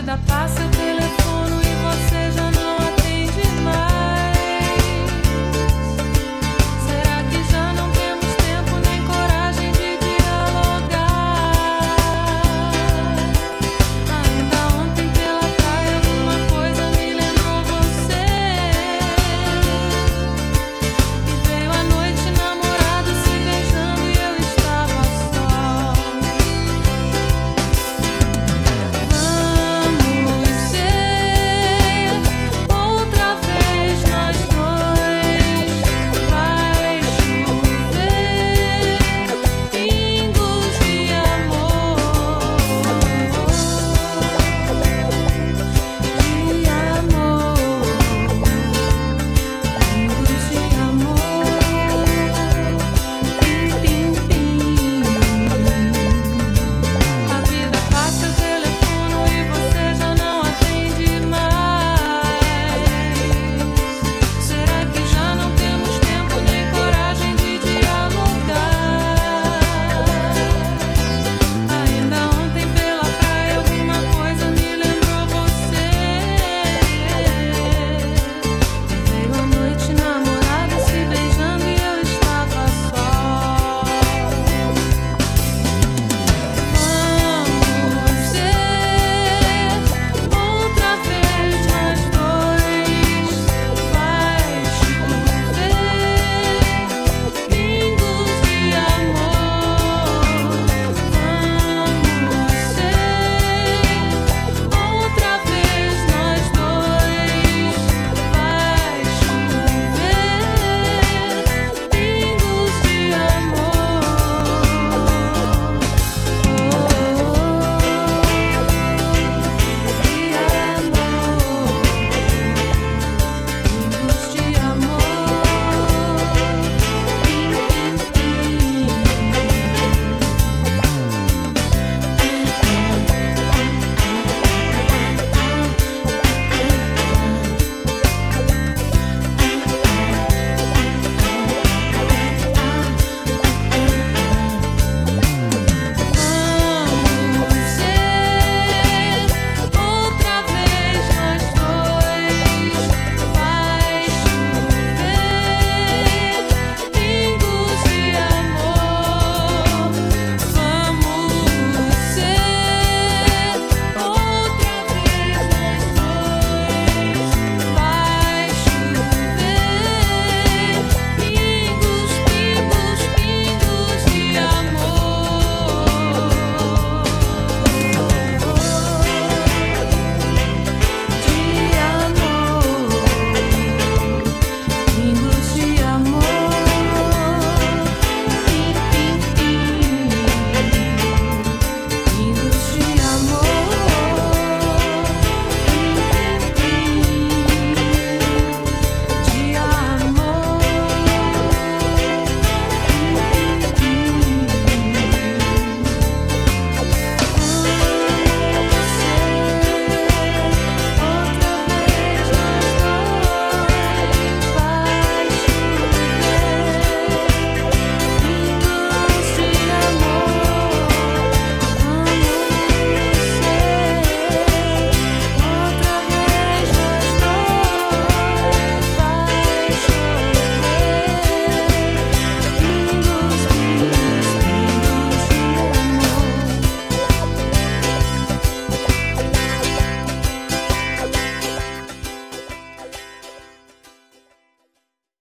vida passa, eu